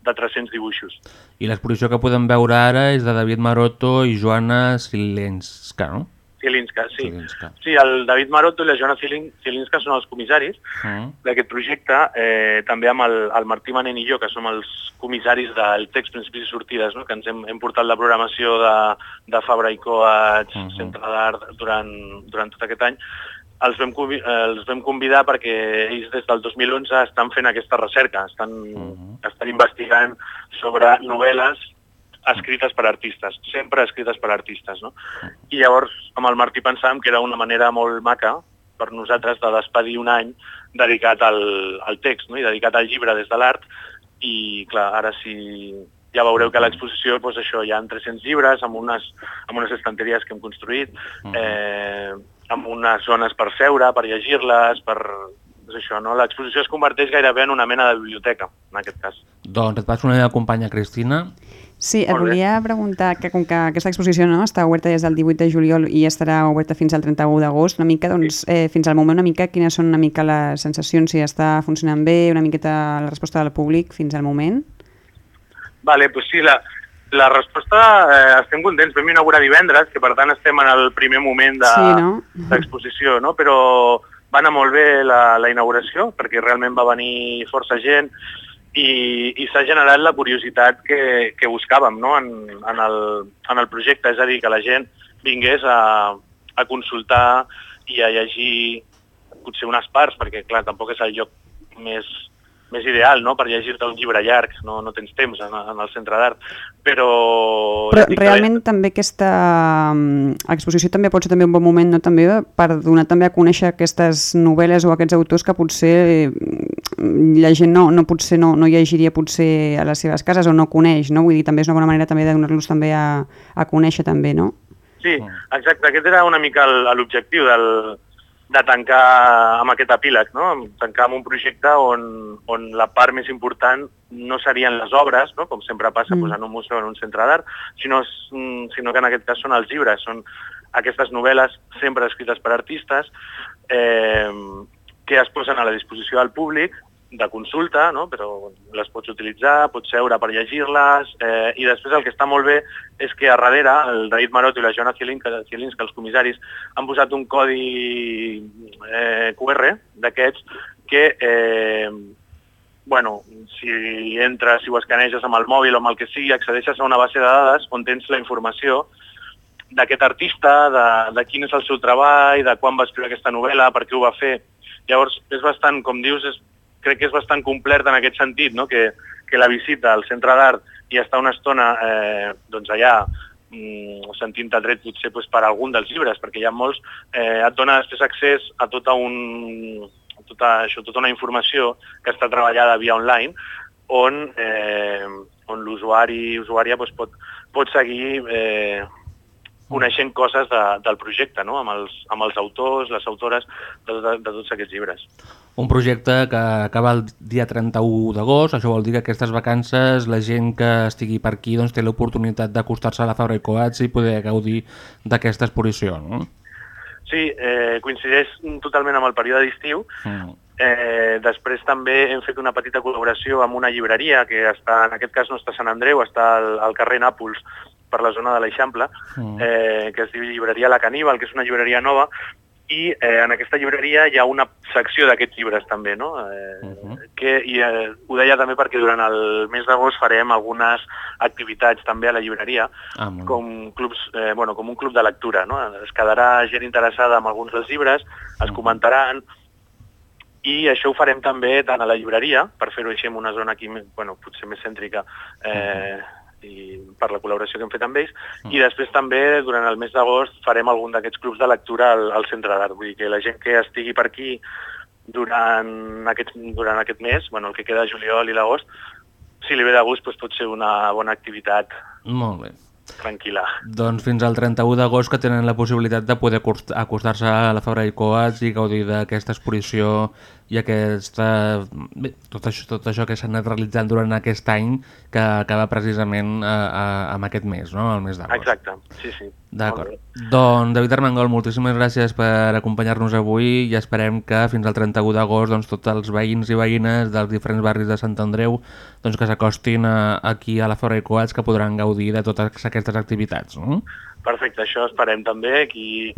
de 300 dibuixos. I l'exposició que podem veure ara és de David Maroto i Joana Silenska, no? Zielinska, sí. Zielinska. Sí, el David Maroto i la Joana Zielin- Zielinska són els comissaris Mm. d'aquest projecte, eh, també amb el, el Martí Manent i jo, que som els comissaris del text Principis i Sortides, no? que ens hem, hem portat la programació de, de Fabra i Coats, Centre d'Art, durant, durant tot aquest any, els vam, els vam convidar perquè ells des del 2011 estan fent aquesta recerca, estan, estan investigant sobre novel·les escrites per artistes, sempre escrites per artistes. No? I llavors amb el Martí pensàvem que era una manera molt maca per nosaltres de despedir un any dedicat al, al text no? i dedicat al llibre des de l'art i clar, ara sí ja veureu que a l'exposició doncs això, hi ha 300 llibres amb unes, amb unes estanteries que hem construït, eh, amb unes zones per seure, per llegir-les, per, és això, no? l'exposició es converteix gairebé en una mena de biblioteca, en aquest cas. Doncs et passo una meva companya Cristina. Sí, et volia preguntar que com que aquesta exposició no, està oberta des del 18 de juliol i estarà oberta fins al 31 d'agost, una mica, doncs, eh, fins al moment una mica, quines són una mica les sensacions, si està funcionant bé, una miqueta la resposta del públic fins al moment? Vale, doncs sí, la, la resposta, eh, estem contents. Vam inaugurar divendres, que per tant estem en el primer moment de- Sí, no? d'exposició, no? però va anar molt bé la, la inauguració, perquè realment va venir força gent i, i s'ha generat la curiositat que, que buscàvem no? en, en, el, en el projecte, és a dir, que la gent vingués a, a consultar i a llegir potser unes parts, perquè clar, tampoc és el lloc més, més ideal no? per llegir-te un llibre llarg, no, no tens temps en, en el centre d'art, però... Però ja dic que- realment també aquesta mm, exposició també pot ser també un bon moment no? també per donar també a conèixer aquestes novel·les o aquests autors que potser mm, la gent no, no potser no, no llegiria potser a les seves cases o no coneix, no? Vull dir, també és una bona manera també de donar-los també a, a conèixer també, no? Sí, exacte. Aquest era una mica l'objectiu del, de tancar amb aquest epíleg, no? tancar amb un projecte on, on la part més important no serien les obres, no? com sempre passa Mm. en un museu en un centre d'art, sinó, mm, sinó que en aquest cas són els llibres, són aquestes novel·les sempre escrites per artistes eh, que es posen a la disposició del públic de consulta, no? però les pots utilitzar, pots seure per llegir-les, eh, i després el que està molt bé és que a darrere el David Maroto i la Joana Zielinska, Zielinska els comissaris, han posat un codi eh, QR d'aquests que, eh, bueno, si entres, si ho escaneges amb el mòbil o amb el que sigui, accedeixes a una base de dades on tens la informació d'aquest artista, de, de quin és el seu treball, de quan va escriure aquesta novel·la, per què ho va fer. Llavors, és bastant, com dius, és, crec que és bastant complet en aquest sentit, no? que, que la visita al centre d'art i estar una estona eh, doncs allà mm, sentint tret potser doncs, per algun dels llibres, perquè hi ha molts, eh, et dona després accés a tota, un, a tota, això, tota una informació que està treballada via online, on, eh, on l'usuari usuària doncs, pot, pot seguir eh, coneixent coses de, del projecte, no? amb, els, amb els autors, les autores de, de, de tots aquests llibres. Un projecte que acaba el dia 31 d'agost, això vol dir que aquestes vacances la gent que estigui per aquí doncs, té l'oportunitat d'acostar-se a la Fabra i Coats i poder gaudir d'aquesta exposició. No? Sí, eh, coincideix totalment amb el període d'estiu. Mm. Eh, després també hem fet una petita col·laboració amb una llibreria que està, en aquest cas no està a Sant Andreu, està al, al carrer Nàpols, per la zona de l'Eixample, Mm. eh, que es diu Llibreria La Caníbal, que és una llibreria nova, i eh, en aquesta llibreria hi ha una secció d'aquests llibres també, no? Eh, que, I eh, ho deia també perquè durant el mes d'agost farem algunes activitats també a la llibreria, Ah, molt com, clubs, eh, bueno, com un club de lectura. No? Es quedarà gent interessada en alguns dels llibres, es comentaran, i això ho farem també tant a la llibreria, per fer-ho així en una zona aquí, bueno, potser més cèntrica, eh, i per la col·laboració que hem fet amb ells, i després també durant el mes d'agost farem algun d'aquests clubs de lectura al, al centre d'art. Vull dir que la gent que estigui per aquí durant aquest, durant aquest mes, bueno, el que queda juliol i l'agost, si li ve de gust, doncs pot ser una bona activitat Molt bé. tranquil·la. Doncs fins al 31 d'agost que tenen la possibilitat de poder acost- acostar-se a la Fabra i Coats i gaudir d'aquesta exposició i aquesta... Bé, tot això, tot això que s'ha anat realitzant durant aquest any que acaba precisament a, a, amb aquest mes, no? el mes d'agost. Exacte, sí, sí. D'acord. Doncs David Armengol, moltíssimes gràcies per acompanyar-nos avui i esperem que fins al 31 d'agost doncs, tots els veïns i veïnes dels diferents barris de Sant Andreu doncs, que s'acostin a- aquí a la Fabra i Coats que podran gaudir de totes aquestes activitats. No? Perfecte, això esperem també. Qui,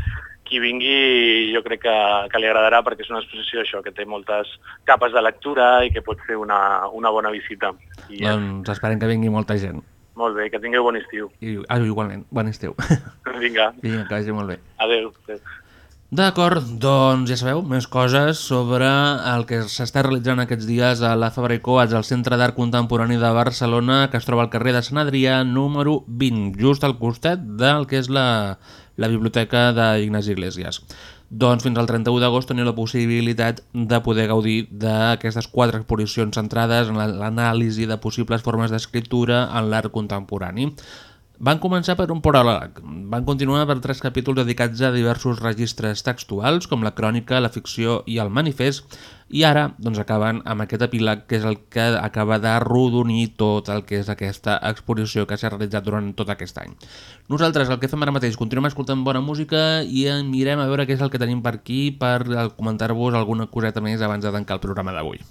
qui vingui jo crec que, que li agradarà perquè és una exposició això, que té moltes capes de lectura i que pot fer una, una bona visita. I, Doncs esperem que vingui molta gent. Molt bé, que tingueu bon estiu. I, ah, igualment, bon estiu. Vinga, Vinga, que vagi molt bé. adeu. adeu. D'acord, doncs ja sabeu, més coses sobre el que s'està realitzant aquests dies a la Fabra i Coats, al Centre d'Art Contemporani de Barcelona, que es troba al carrer de Sant Adrià, número 20, just al costat del que és la, la biblioteca d'Ignasi Iglesias. Doncs fins al 31 d'agost teniu la possibilitat de poder gaudir d'aquestes quatre exposicions centrades en la- l'anàlisi de possibles formes d'escriptura en l'art contemporani. Van començar per un pròleg, van continuar per tres capítols dedicats a diversos registres textuals, com la crònica, la ficció i el manifest, i ara doncs, acaben amb aquest epíleg que és el que acaba de rodonir tot el que és aquesta exposició que s'ha realitzat durant tot aquest any. Nosaltres el que fem ara mateix, continuem escoltant bona música i mirem a veure què és el que tenim per aquí per comentar-vos alguna coseta més abans de tancar el programa d'avui.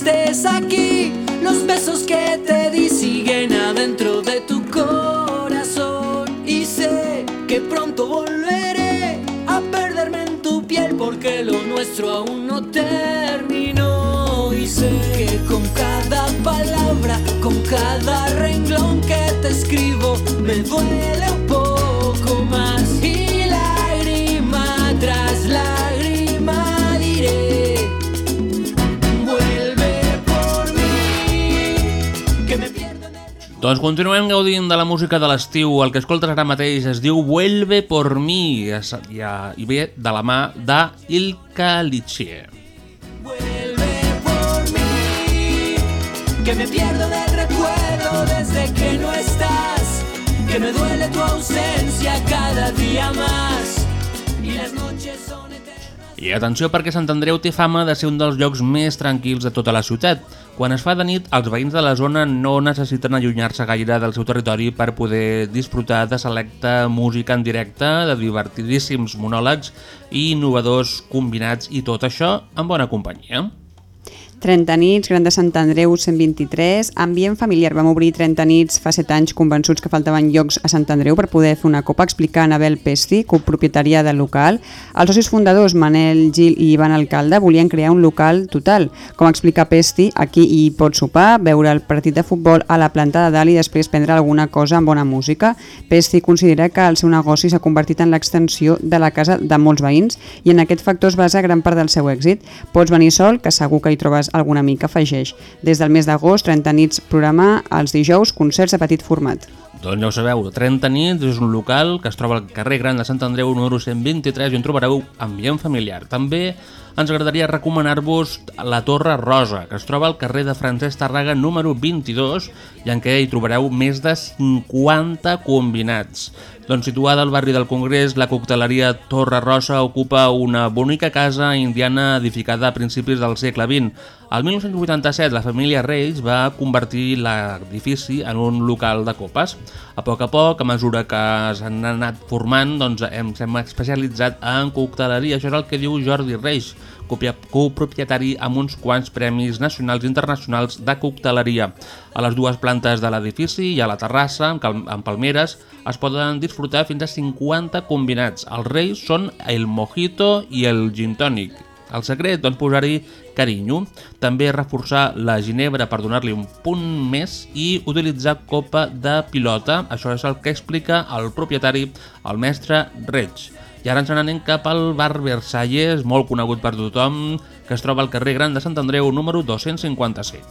Estés aquí, los besos que te di siguen adentro de tu corazón. Y sé que pronto volveré a perderme en tu piel porque lo nuestro aún no terminó. Y sé que con cada palabra, con cada renglón que te escribo, me duele un poco más. Doncs continuem gaudint de la música de l'estiu. El que escoltes ara mateix es diu Vuelve por mí i, ve de la mà de Ilka Lichie. que me pierdo del recuerdo desde que no estás, que me duele tu ausencia cada día más y las noches son eternas. I atenció perquè Sant Andreu té fama de ser un dels llocs més tranquils de tota la ciutat. Quan es fa de nit, els veïns de la zona no necessiten allunyar-se gaire del seu territori per poder disfrutar de selecta música en directe, de divertidíssims monòlegs i innovadors combinats i tot això en bona companyia. 30 nits, Gran de Sant Andreu 123, ambient familiar. Vam obrir 30 nits fa 7 anys convençuts que faltaven llocs a Sant Andreu per poder fer una copa, explicar Anabel Pesti, copropietària del local. Els socis fundadors, Manel Gil i Ivan Alcalde, volien crear un local total. Com explica Pesti, aquí hi pots sopar, veure el partit de futbol a la planta de dalt i després prendre alguna cosa amb bona música. Pesti considera que el seu negoci s'ha convertit en l'extensió de la casa de molts veïns i en aquest factor es basa gran part del seu èxit. Pots venir sol, que segur que hi trobes algun amic afegeix. Des del mes d'agost, 30 nits programa, els dijous, concerts de petit format. Doncs ja ho sabeu, 30 nits és un local que es troba al carrer Gran de Sant Andreu número 123 i on trobareu ambient familiar. També ens agradaria recomanar-vos la Torre Rosa, que es troba al carrer de Francesc Tarraga número 22 i en què hi trobareu més de 50 combinats. Doncs situada al barri del Congrés, la cocteleria Torre Rosa ocupa una bonica casa indiana edificada a principis del segle XX. Al 1987 la família Reis va convertir l'edifici en un local de copes. A poc a poc, a mesura que s'han anat formant, doncs hem, hem especialitzat en cocteleria. Això és el que diu Jordi Reis, copropietari amb uns quants premis nacionals i internacionals de cocteleria. A les dues plantes de l'edifici i a la terrassa, amb, palmeres, es poden disfrutar fins a 50 combinats. Els reis són el mojito i el gin tònic. El secret, doncs, posar-hi carinyo. També reforçar la ginebra per donar-li un punt més i utilitzar copa de pilota. Això és el que explica el propietari, el mestre Reig. I ara ens n'anem cap al bar Versalles, molt conegut per tothom, que es troba al carrer Gran de Sant Andreu, número 255.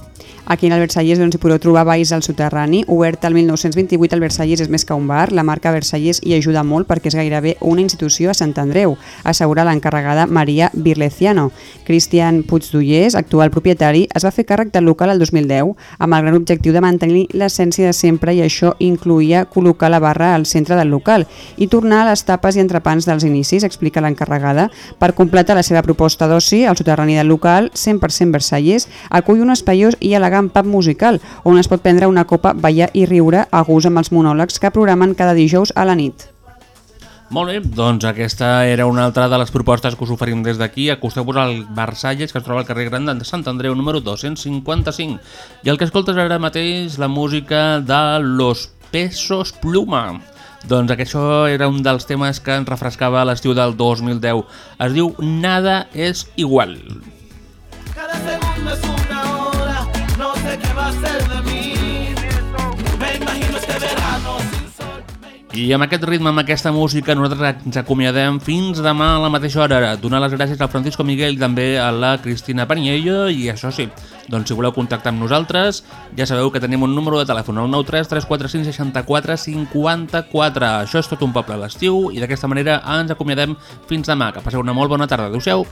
Aquí en el Versalles doncs, hi podeu trobar Baix al Soterrani, obert el 1928 el Versalles és més que un bar, la marca Versalles hi ajuda molt perquè és gairebé una institució a Sant Andreu, assegura l'encarregada Maria Birleciano. Cristian Puigdollers, actual propietari, es va fer càrrec del local el 2010 amb el gran objectiu de mantenir l'essència de sempre i això incluïa col·locar la barra al centre del local i tornar a les tapes i entrepans dels inicis, explica l'encarregada. Per completar la seva proposta d'oci, el soterrani del local, 100% Versalles, acull un espaiós i elegant pub musical on es pot prendre una copa, ballar i riure a gust amb els monòlegs que programen cada dijous a la nit. Molt bé, doncs aquesta era una altra de les propostes que us oferim des d'aquí. Acosteu-vos al Versalles, que es troba al carrer Gran de Sant Andreu, número 255. I el que escoltes ara mateix, la música de Los Pesos Pluma. Doncs això era un dels temes que ens refrescava l'estiu del 2010. Es diu Nada es igual. I amb aquest ritme, amb aquesta música, nosaltres ens acomiadem fins demà a la mateixa hora. Donar les gràcies al Francisco Miguel i també a la Cristina Paniello i això sí, doncs si voleu contactar amb nosaltres, ja sabeu que tenim un número de telèfon, el 93 345 64 54. Això és tot un poble a l'estiu i d'aquesta manera ens acomiadem fins demà. Que passeu una molt bona tarda. Adéu-siau.